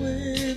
away.